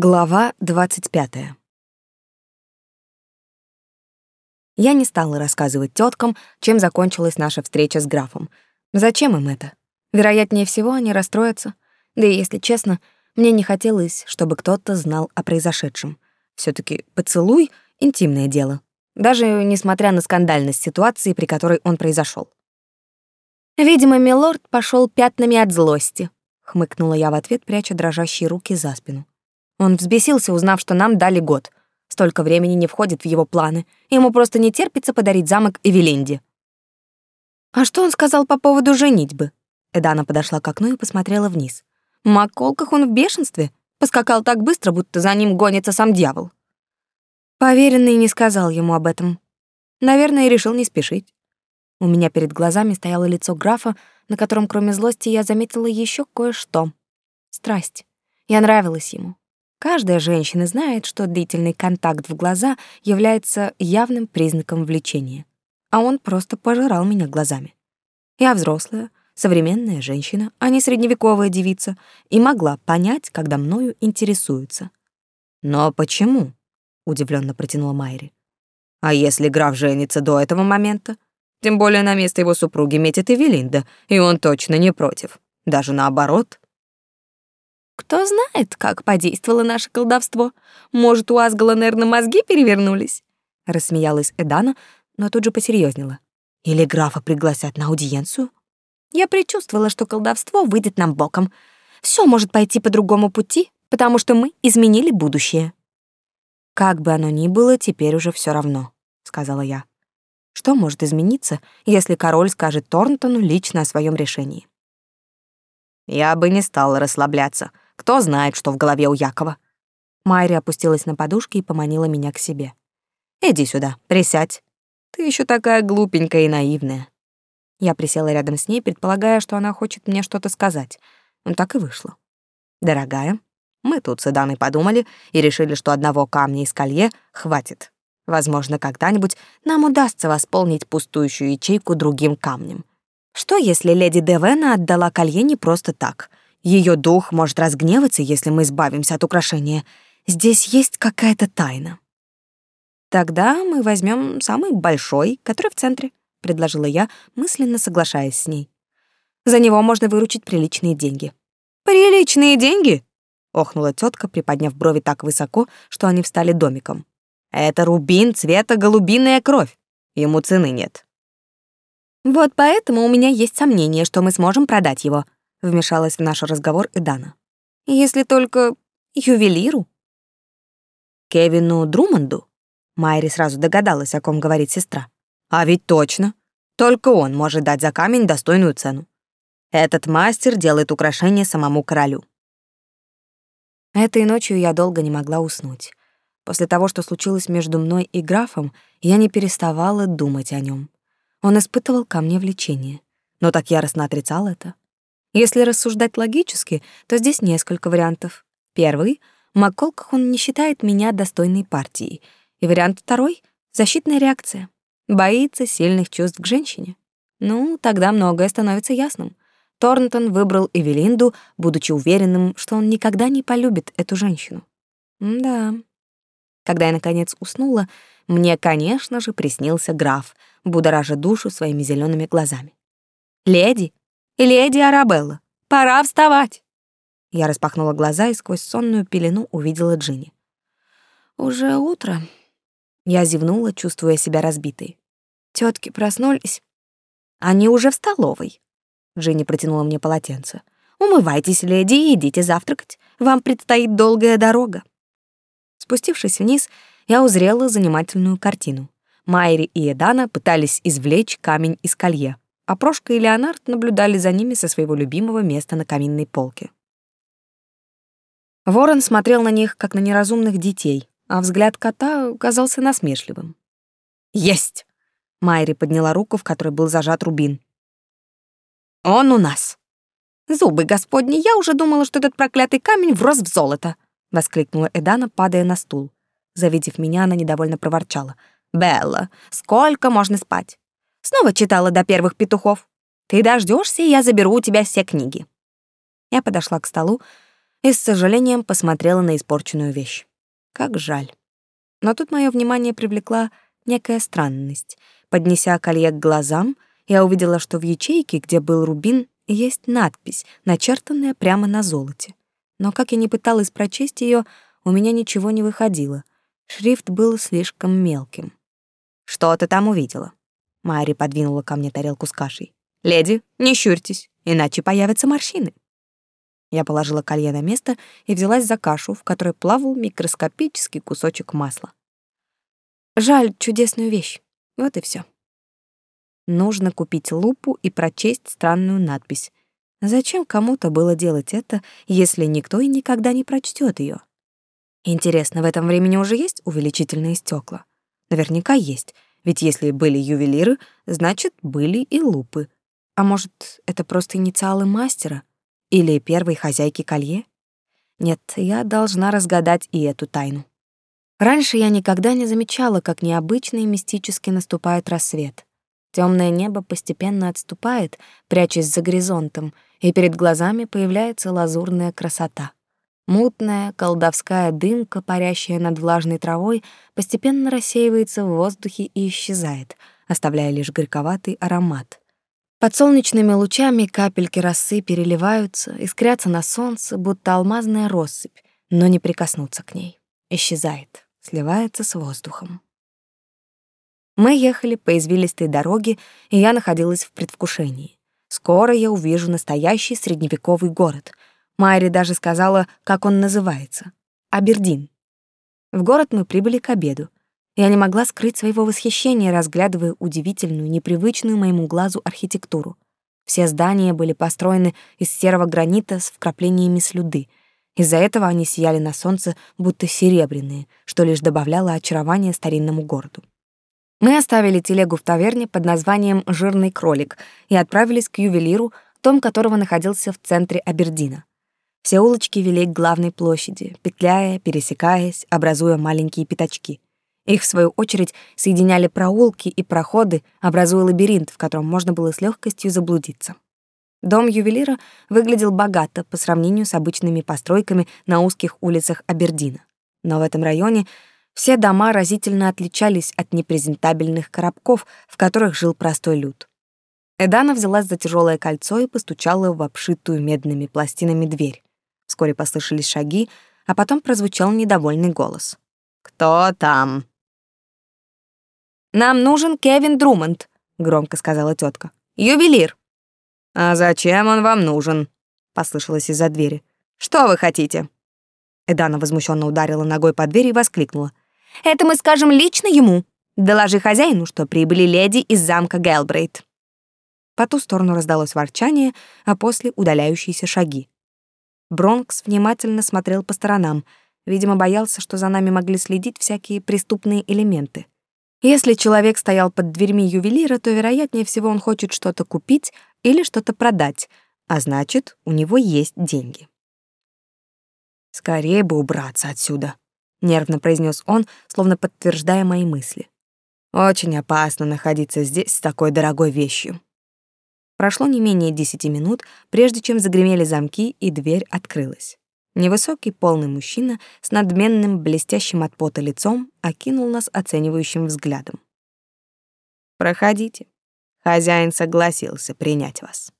Глава 25. Я не стала рассказывать теткам, чем закончилась наша встреча с графом. Зачем им это? Вероятнее всего, они расстроятся. Да и, если честно, мне не хотелось, чтобы кто-то знал о произошедшем. все таки поцелуй — интимное дело. Даже несмотря на скандальность ситуации, при которой он произошел. Видимо, милорд пошел пятнами от злости, хмыкнула я в ответ, пряча дрожащие руки за спину. Он взбесился, узнав, что нам дали год. Столько времени не входит в его планы. Ему просто не терпится подарить замок Эвелинде. А что он сказал по поводу женитьбы? Эдана подошла к окну и посмотрела вниз. Маколках он в бешенстве. Поскакал так быстро, будто за ним гонится сам дьявол. Поверенный не сказал ему об этом. Наверное, решил не спешить. У меня перед глазами стояло лицо графа, на котором кроме злости я заметила еще кое-что. Страсть. Я нравилась ему. Каждая женщина знает, что длительный контакт в глаза является явным признаком влечения. А он просто пожирал меня глазами. Я взрослая, современная женщина, а не средневековая девица, и могла понять, когда мною интересуются. «Но почему?» — удивленно протянула Майри. «А если граф женится до этого момента? Тем более на место его супруги метит Эвелинда, и он точно не против. Даже наоборот». Кто знает, как подействовало наше колдовство. Может, у Асгала, наверное, мозги перевернулись?» Рассмеялась Эдана, но тут же посерьезнела. «Или графа пригласят на аудиенцию?» Я предчувствовала, что колдовство выйдет нам боком. Все может пойти по другому пути, потому что мы изменили будущее. «Как бы оно ни было, теперь уже все равно», — сказала я. «Что может измениться, если король скажет Торнтону лично о своем решении?» «Я бы не стала расслабляться», кто знает, что в голове у Якова. Майри опустилась на подушки и поманила меня к себе. Иди сюда, присядь. Ты еще такая глупенькая и наивная. Я присела рядом с ней, предполагая, что она хочет мне что-то сказать. Но так и вышло. Дорогая, мы тут с Иданой подумали и решили, что одного камня из колье хватит. Возможно, когда-нибудь нам удастся восполнить пустующую ячейку другим камнем. Что, если леди Девена отдала колье не просто так? Ее дух может разгневаться, если мы избавимся от украшения. Здесь есть какая-то тайна. Тогда мы возьмем самый большой, который в центре, предложила я, мысленно соглашаясь с ней. За него можно выручить приличные деньги. Приличные деньги? охнула тетка, приподняв брови так высоко, что они встали домиком. Это рубин цвета голубиная кровь. Ему цены нет. Вот поэтому у меня есть сомнение, что мы сможем продать его, вмешалась в наш разговор и Дана. Если только ювелиру. Кевину Друманду? Майри сразу догадалась, о ком говорит сестра. А ведь точно. Только он может дать за камень достойную цену. Этот мастер делает украшения самому королю. Этой ночью я долго не могла уснуть. После того, что случилось между мной и графом, я не переставала думать о нем. Он испытывал ко мне влечение, но так яростно отрицал это. Если рассуждать логически, то здесь несколько вариантов. Первый — он не считает меня достойной партией. И вариант второй — защитная реакция. Боится сильных чувств к женщине. Ну, тогда многое становится ясным. Торнтон выбрал Эвелинду, будучи уверенным, что он никогда не полюбит эту женщину. М да. Когда я, наконец, уснула, мне, конечно же, приснился граф, будоража душу своими зелеными глазами. «Леди, «Леди Арабелла, пора вставать!» Я распахнула глаза и сквозь сонную пелену увидела Джинни. «Уже утро». Я зевнула, чувствуя себя разбитой. Тетки проснулись. «Они уже в столовой». Джинни протянула мне полотенце. «Умывайтесь, леди, и идите завтракать. Вам предстоит долгая дорога». Спустившись вниз, я узрела занимательную картину. Майри и Эдана пытались извлечь камень из колье а Прошка и Леонард наблюдали за ними со своего любимого места на каминной полке. Ворон смотрел на них, как на неразумных детей, а взгляд кота казался насмешливым. «Есть!» — Майри подняла руку, в которой был зажат рубин. «Он у нас!» «Зубы господни, я уже думала, что этот проклятый камень врос в золото!» — воскликнула Эдана, падая на стул. Завидев меня, она недовольно проворчала. «Белла, сколько можно спать? Снова читала до первых петухов. Ты дождешься, и я заберу у тебя все книги. Я подошла к столу, и с сожалением посмотрела на испорченную вещь. Как жаль. Но тут мое внимание привлекла некая странность. Поднеся колье к глазам, я увидела, что в ячейке, где был рубин, есть надпись, начертанная прямо на золоте. Но как я не пыталась прочесть ее, у меня ничего не выходило. Шрифт был слишком мелким. «Что ты там увидела?» Мари подвинула ко мне тарелку с кашей. «Леди, не щурьтесь, иначе появятся морщины». Я положила колье на место и взялась за кашу, в которой плавал микроскопический кусочек масла. Жаль чудесную вещь. Вот и все. Нужно купить лупу и прочесть странную надпись. Зачем кому-то было делать это, если никто и никогда не прочтет ее? Интересно, в этом времени уже есть увеличительные стекла? Наверняка есть, ведь если были ювелиры, значит, были и лупы. А может, это просто инициалы мастера? Или первой хозяйки колье? Нет, я должна разгадать и эту тайну. Раньше я никогда не замечала, как необычно и мистически наступает рассвет. Темное небо постепенно отступает, прячась за горизонтом, и перед глазами появляется лазурная красота. Мутная колдовская дымка, парящая над влажной травой, постепенно рассеивается в воздухе и исчезает, оставляя лишь горьковатый аромат. Под солнечными лучами капельки росы переливаются, искрятся на солнце, будто алмазная россыпь, но не прикоснуться к ней. Исчезает, сливается с воздухом. Мы ехали по извилистой дороге, и я находилась в предвкушении. Скоро я увижу настоящий средневековый город. Майри даже сказала, как он называется. Абердин. В город мы прибыли к обеду. Я не могла скрыть своего восхищения, разглядывая удивительную, непривычную моему глазу архитектуру. Все здания были построены из серого гранита с вкраплениями слюды. Из-за этого они сияли на солнце, будто серебряные, что лишь добавляло очарования старинному городу. Мы оставили телегу в таверне под названием «Жирный кролик» и отправились к ювелиру, дом которого находился в центре Абердина. Все улочки вели к главной площади, петляя, пересекаясь, образуя маленькие пятачки — их, в свою очередь, соединяли проулки и проходы, образуя лабиринт, в котором можно было с легкостью заблудиться. Дом ювелира выглядел богато по сравнению с обычными постройками на узких улицах Абердина. Но в этом районе все дома разительно отличались от непрезентабельных коробков, в которых жил простой люд. Эдана взялась за тяжелое кольцо и постучала в обшитую медными пластинами дверь. Вскоре послышались шаги, а потом прозвучал недовольный голос. «Кто там?» Нам нужен Кевин Друмонд, громко сказала тетка. Ювелир. А зачем он вам нужен? послышалось из-за двери. Что вы хотите? Эдана возмущенно ударила ногой по двери и воскликнула: "Это мы скажем лично ему. Доложи хозяину, что прибыли леди из замка Гелбрейт". По ту сторону раздалось ворчание, а после удаляющиеся шаги. Бронкс внимательно смотрел по сторонам, видимо, боялся, что за нами могли следить всякие преступные элементы. Если человек стоял под дверьми ювелира, то, вероятнее всего, он хочет что-то купить или что-то продать, а значит, у него есть деньги. «Скорее бы убраться отсюда», — нервно произнес он, словно подтверждая мои мысли. «Очень опасно находиться здесь с такой дорогой вещью». Прошло не менее десяти минут, прежде чем загремели замки, и дверь открылась. Невысокий полный мужчина с надменным, блестящим от пота лицом окинул нас оценивающим взглядом. «Проходите. Хозяин согласился принять вас».